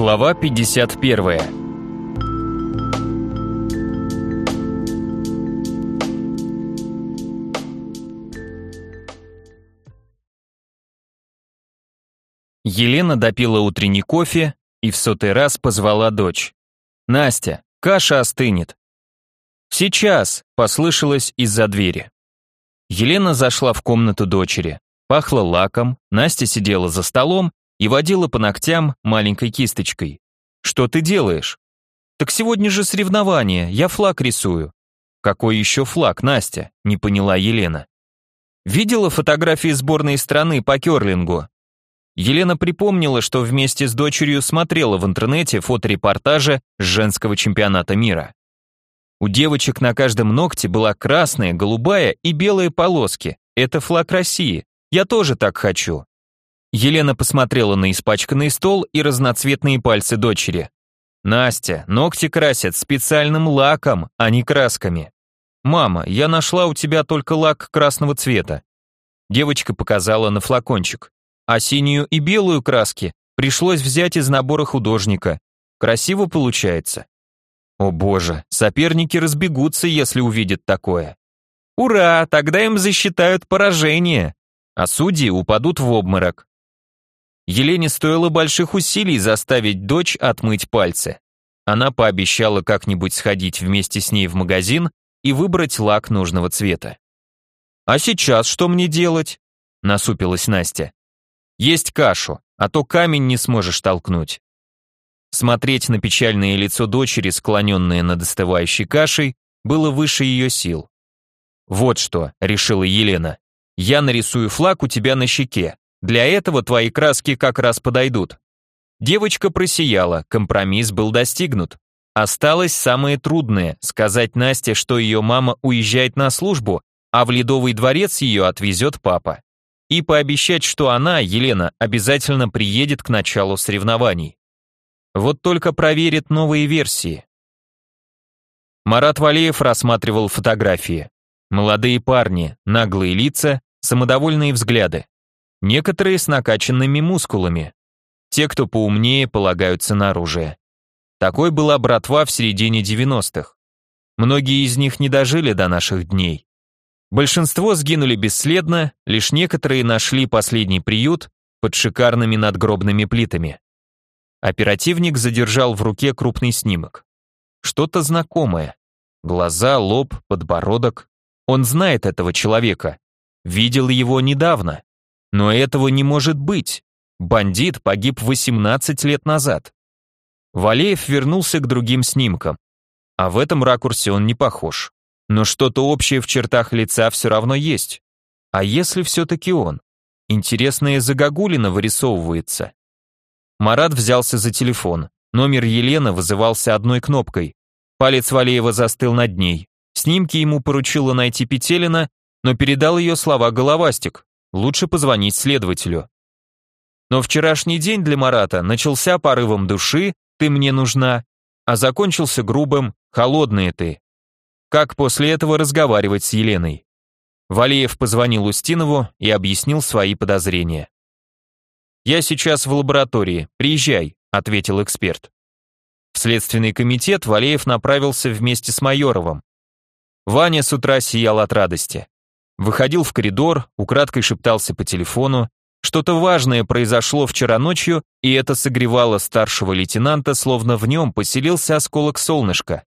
Глава 51. Елена допила утренний кофе и в сотый раз позвала дочь. «Настя, каша остынет». «Сейчас», — послышалось из-за двери. Елена зашла в комнату дочери. Пахло лаком, Настя сидела за столом и водила по ногтям маленькой кисточкой. «Что ты делаешь?» «Так сегодня же соревнование, я флаг рисую». «Какой еще флаг, Настя?» – не поняла Елена. «Видела фотографии сборной страны по керлингу?» Елена припомнила, что вместе с дочерью смотрела в интернете фоторепортажи с женского чемпионата мира. У девочек на каждом ногте была красная, голубая и белая полоски. Это флаг России. Я тоже так хочу. Елена посмотрела на испачканный стол и разноцветные пальцы дочери. «Настя, ногти красят специальным лаком, а не красками». «Мама, я нашла у тебя только лак красного цвета». Девочка показала на флакончик. «А синюю и белую краски пришлось взять из набора художника. Красиво получается». О боже, соперники разбегутся, если увидят такое. Ура, тогда им засчитают поражение, а судьи упадут в обморок. Елене стоило больших усилий заставить дочь отмыть пальцы. Она пообещала как-нибудь сходить вместе с ней в магазин и выбрать лак нужного цвета. «А сейчас что мне делать?» – насупилась Настя. «Есть кашу, а то камень не сможешь толкнуть». Смотреть на печальное лицо дочери, склоненное над остывающей кашей, было выше ее сил. «Вот что», — решила Елена, — «я нарисую флаг у тебя на щеке, для этого твои краски как раз подойдут. Девочка просияла, компромисс был достигнут. Осталось самое трудное – сказать Насте, что ее мама уезжает на службу, а в Ледовый дворец ее отвезет папа. И пообещать, что она, Елена, обязательно приедет к началу соревнований. Вот только проверит новые версии. Марат Валеев рассматривал фотографии. Молодые парни, наглые лица, самодовольные взгляды. Некоторые с накачанными мускулами. Те, кто поумнее, полагаются на оружие. Такой была братва в середине 90-х. Многие из них не дожили до наших дней. Большинство сгинули бесследно, лишь некоторые нашли последний приют под шикарными надгробными плитами. Оперативник задержал в руке крупный снимок. Что-то знакомое. Глаза, лоб, подбородок. Он знает этого человека. Видел его недавно. Но этого не может быть. Бандит погиб 18 лет назад. Валеев вернулся к другим снимкам. А в этом ракурсе он не похож. Но что-то общее в чертах лица все равно есть. А если все-таки он? Интересная загогулина вырисовывается. Марат взялся за телефон. Номер Елены вызывался одной кнопкой. Палец Валеева застыл над ней. Снимки ему поручила найти Петелина, но передал ее слова головастик. Лучше позвонить следователю. Но вчерашний день для Марата начался порывом души «ты мне нужна», а закончился грубым «холодная ты». Как после этого разговаривать с Еленой? Валеев позвонил Устинову и объяснил свои подозрения. «Я сейчас в лаборатории, приезжай», — ответил эксперт. В следственный комитет Валеев направился вместе с Майоровым. Ваня с утра сиял от радости. Выходил в коридор, украдкой шептался по телефону. Что-то важное произошло вчера ночью, и это согревало старшего лейтенанта, словно в нем поселился осколок солнышка.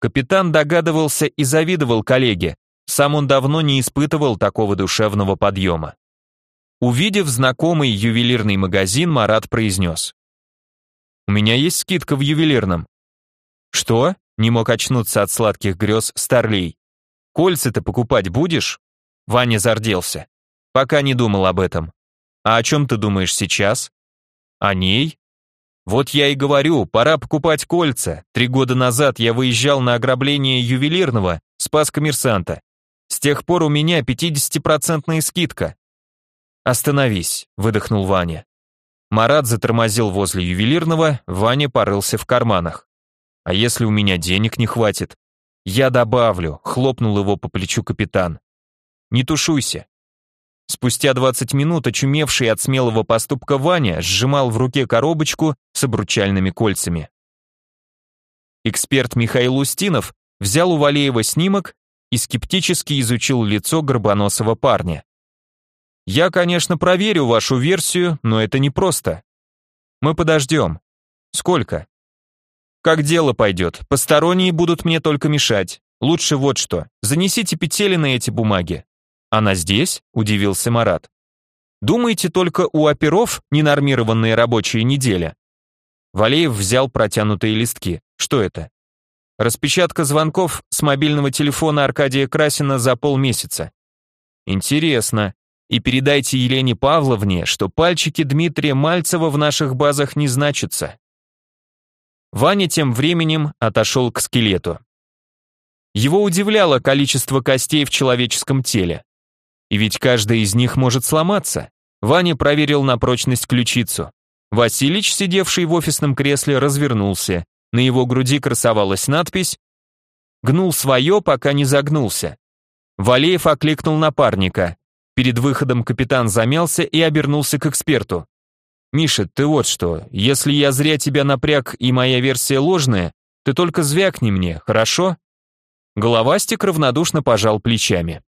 Капитан догадывался и завидовал коллеге, сам он давно не испытывал такого душевного подъема. Увидев знакомый ювелирный магазин, Марат произнес. «У меня есть скидка в ювелирном». «Что?» — не мог очнуться от сладких грез Старлей. Кольца-то покупать будешь? Ваня зарделся. Пока не думал об этом. А о чем ты думаешь сейчас? О ней? Вот я и говорю, пора покупать кольца. Три года назад я выезжал на ограбление ювелирного, спас коммерсанта. С тех пор у меня 50-процентная скидка. Остановись, выдохнул Ваня. Марат затормозил возле ювелирного, Ваня порылся в карманах. А если у меня денег не хватит? «Я добавлю», — хлопнул его по плечу капитан. «Не тушуйся». Спустя 20 минут очумевший от смелого поступка Ваня сжимал в руке коробочку с обручальными кольцами. Эксперт Михаил Устинов взял у Валеева снимок и скептически изучил лицо горбоносого парня. «Я, конечно, проверю вашу версию, но это непросто. Мы подождем. Сколько?» «Как дело пойдет, посторонние будут мне только мешать. Лучше вот что, занесите петели на эти бумаги, «Она здесь?» – удивился Марат. «Думаете, только у оперов ненормированные рабочие недели?» Валеев взял протянутые листки. Что это? Распечатка звонков с мобильного телефона Аркадия Красина за полмесяца. Интересно. И передайте Елене Павловне, что пальчики Дмитрия Мальцева в наших базах не значатся. Ваня тем временем отошел к скелету. Его удивляло количество костей в человеческом теле. И ведь каждая из них может сломаться. Ваня проверил на прочность ключицу. Василич, сидевший в офисном кресле, развернулся. На его груди красовалась надпись «Гнул свое, пока не загнулся». Валеев окликнул напарника. Перед выходом капитан замялся и обернулся к эксперту. «Миша, ты вот что, если я зря тебя напряг и моя версия ложная, ты только звякни мне, хорошо?» Головастик равнодушно пожал плечами.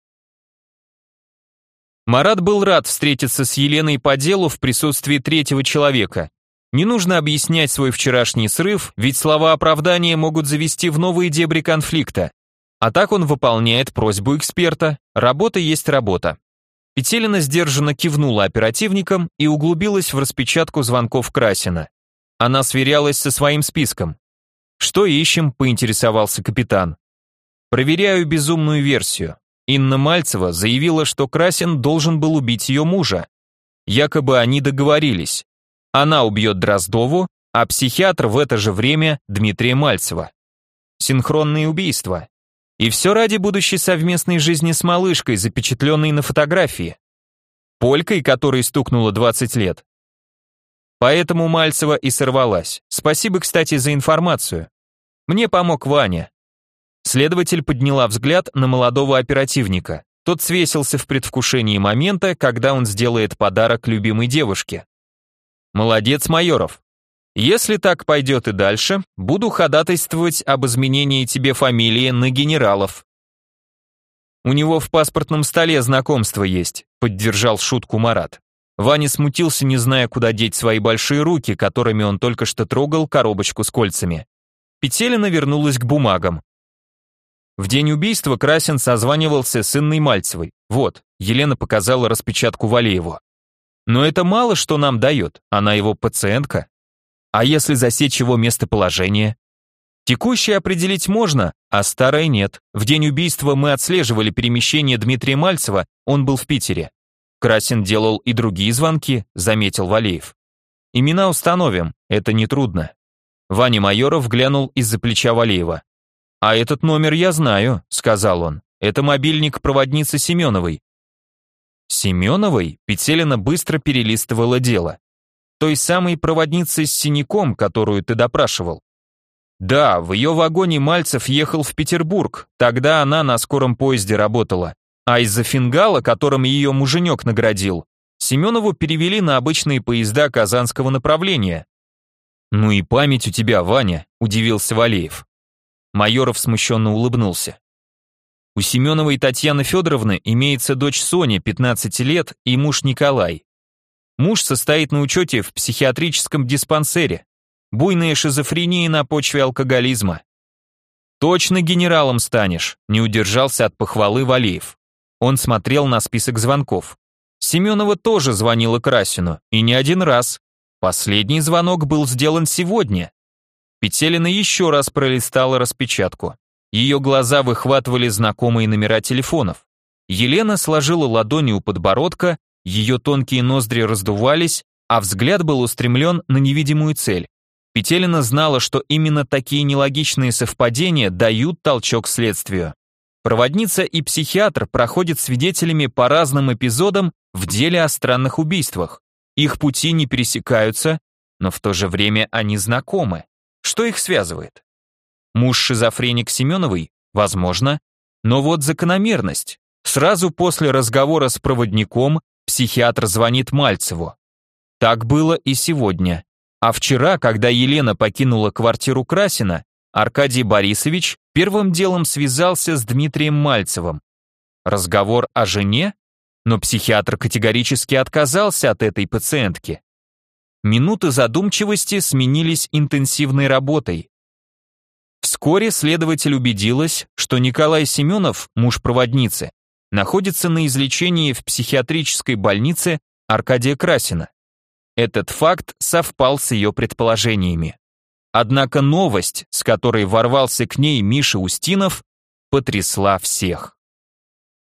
Марат был рад встретиться с Еленой по делу в присутствии третьего человека. Не нужно объяснять свой вчерашний срыв, ведь слова оправдания могут завести в новые дебри конфликта. А так он выполняет просьбу эксперта. Работа есть работа. Петелина сдержанно кивнула оперативникам и углубилась в распечатку звонков Красина. Она сверялась со своим списком. «Что ищем?» – поинтересовался капитан. «Проверяю безумную версию. Инна Мальцева заявила, что Красин должен был убить ее мужа. Якобы они договорились. Она убьет Дроздову, а психиатр в это же время Дмитрия Мальцева. Синхронные убийства. И все ради будущей совместной жизни с малышкой, запечатленной на фотографии. Полькой, которой стукнуло 20 лет. Поэтому Мальцева и сорвалась. Спасибо, кстати, за информацию. Мне помог Ваня. Следователь подняла взгляд на молодого оперативника. Тот свесился в предвкушении момента, когда он сделает подарок любимой девушке. «Молодец, Майоров. Если так пойдет и дальше, буду ходатайствовать об изменении тебе фамилии на генералов». «У него в паспортном столе знакомство есть», — поддержал шутку Марат. Ваня смутился, не зная, куда деть свои большие руки, которыми он только что трогал коробочку с кольцами. Петелина вернулась к бумагам. В день убийства Красин созванивался с Инной Мальцевой. Вот, Елена показала распечатку Валееву. Но это мало что нам дает, она его пациентка. А если засечь его местоположение? Текущее определить можно, а старое нет. В день убийства мы отслеживали перемещение Дмитрия Мальцева, он был в Питере. Красин делал и другие звонки, заметил Валеев. Имена установим, это нетрудно. Ваня Майоров глянул из-за плеча Валеева. «А этот номер я знаю», — сказал он. «Это мобильник проводницы Семеновой». Семеновой Петелина быстро перелистывала дело. Той самой проводницы с синяком, которую ты допрашивал. Да, в ее вагоне Мальцев ехал в Петербург, тогда она на скором поезде работала. А из-за фингала, которым ее муженек наградил, Семенову перевели на обычные поезда казанского направления. «Ну и память у тебя, Ваня», — удивился Валеев. Майоров смущенно улыбнулся. У Семеновой Татьяны Федоровны имеется дочь Соня, 15 лет, и муж Николай. Муж состоит на учете в психиатрическом диспансере. Буйная шизофрения на почве алкоголизма. «Точно генералом станешь», — не удержался от похвалы Валеев. Он смотрел на список звонков. Семенова тоже звонила Красину, и не один раз. Последний звонок был сделан сегодня, Петелина еще раз пролистала распечатку. Ее глаза выхватывали знакомые номера телефонов. Елена сложила ладони у подбородка, ее тонкие ноздри раздувались, а взгляд был устремлен на невидимую цель. Петелина знала, что именно такие нелогичные совпадения дают толчок следствию. Проводница и психиатр проходят свидетелями по разным эпизодам в деле о странных убийствах. Их пути не пересекаются, но в то же время они знакомы. Что их связывает? Муж-шизофреник Семеновой? Возможно. Но вот закономерность. Сразу после разговора с проводником психиатр звонит Мальцеву. Так было и сегодня. А вчера, когда Елена покинула квартиру Красина, Аркадий Борисович первым делом связался с Дмитрием Мальцевым. Разговор о жене? Но психиатр категорически отказался от этой пациентки. Минуты задумчивости сменились интенсивной работой. Вскоре следователь убедилась, что Николай Семенов, муж проводницы, находится на излечении в психиатрической больнице Аркадия Красина. Этот факт совпал с ее предположениями. Однако новость, с которой ворвался к ней Миша Устинов, потрясла всех.